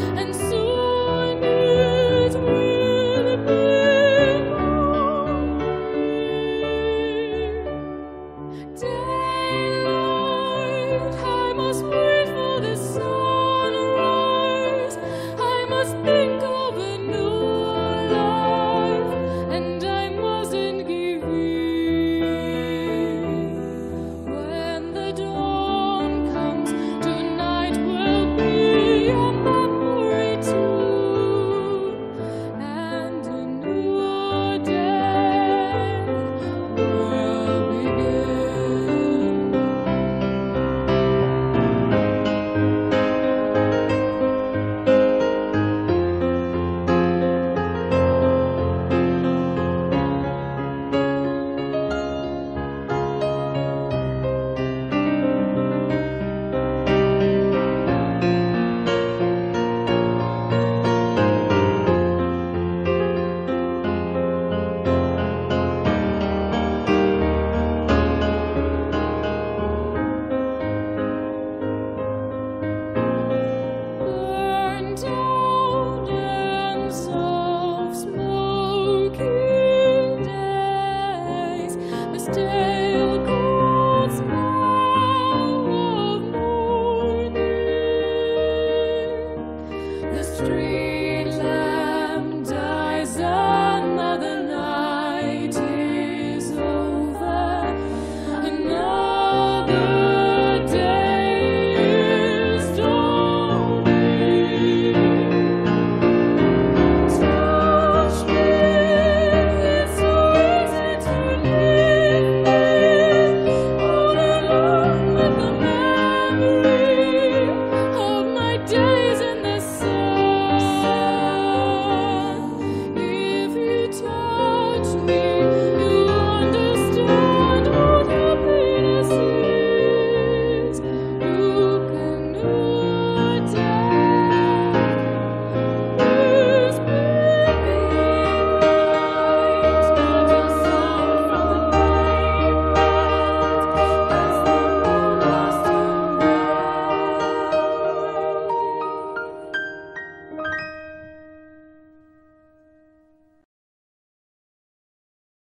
and